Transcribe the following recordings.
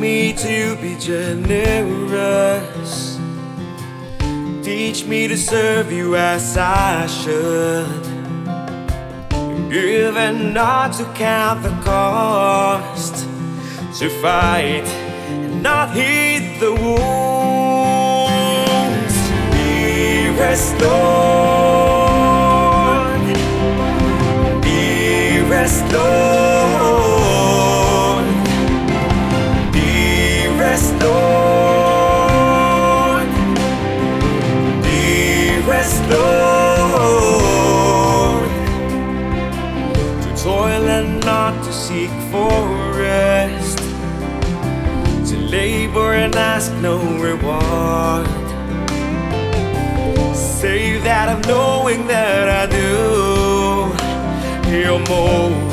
me to be generous. Teach me to serve you as I should. Give and not to count the cost. To fight and not heed the wounds. Be restored. Be restored. Restored. To toil and not to seek for rest. To labor and ask no reward. Save that of knowing that I do your most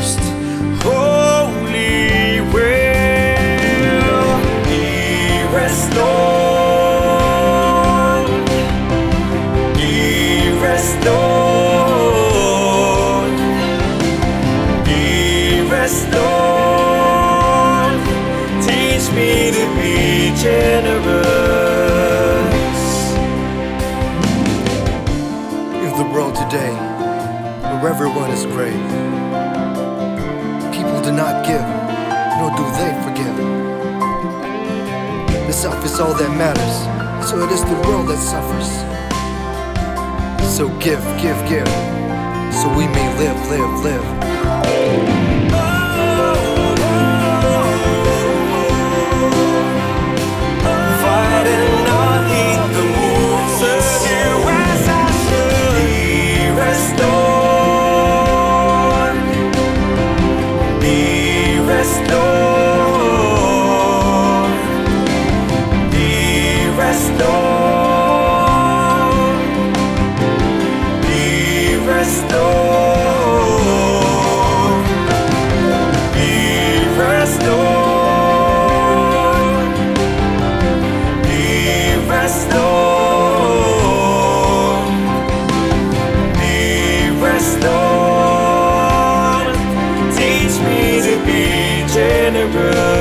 the world today, where everyone is great, people do not give, nor do they forgive. The self is all that matters, so it is the world that suffers. So give, give, give, so we may live, live, live. To be generous.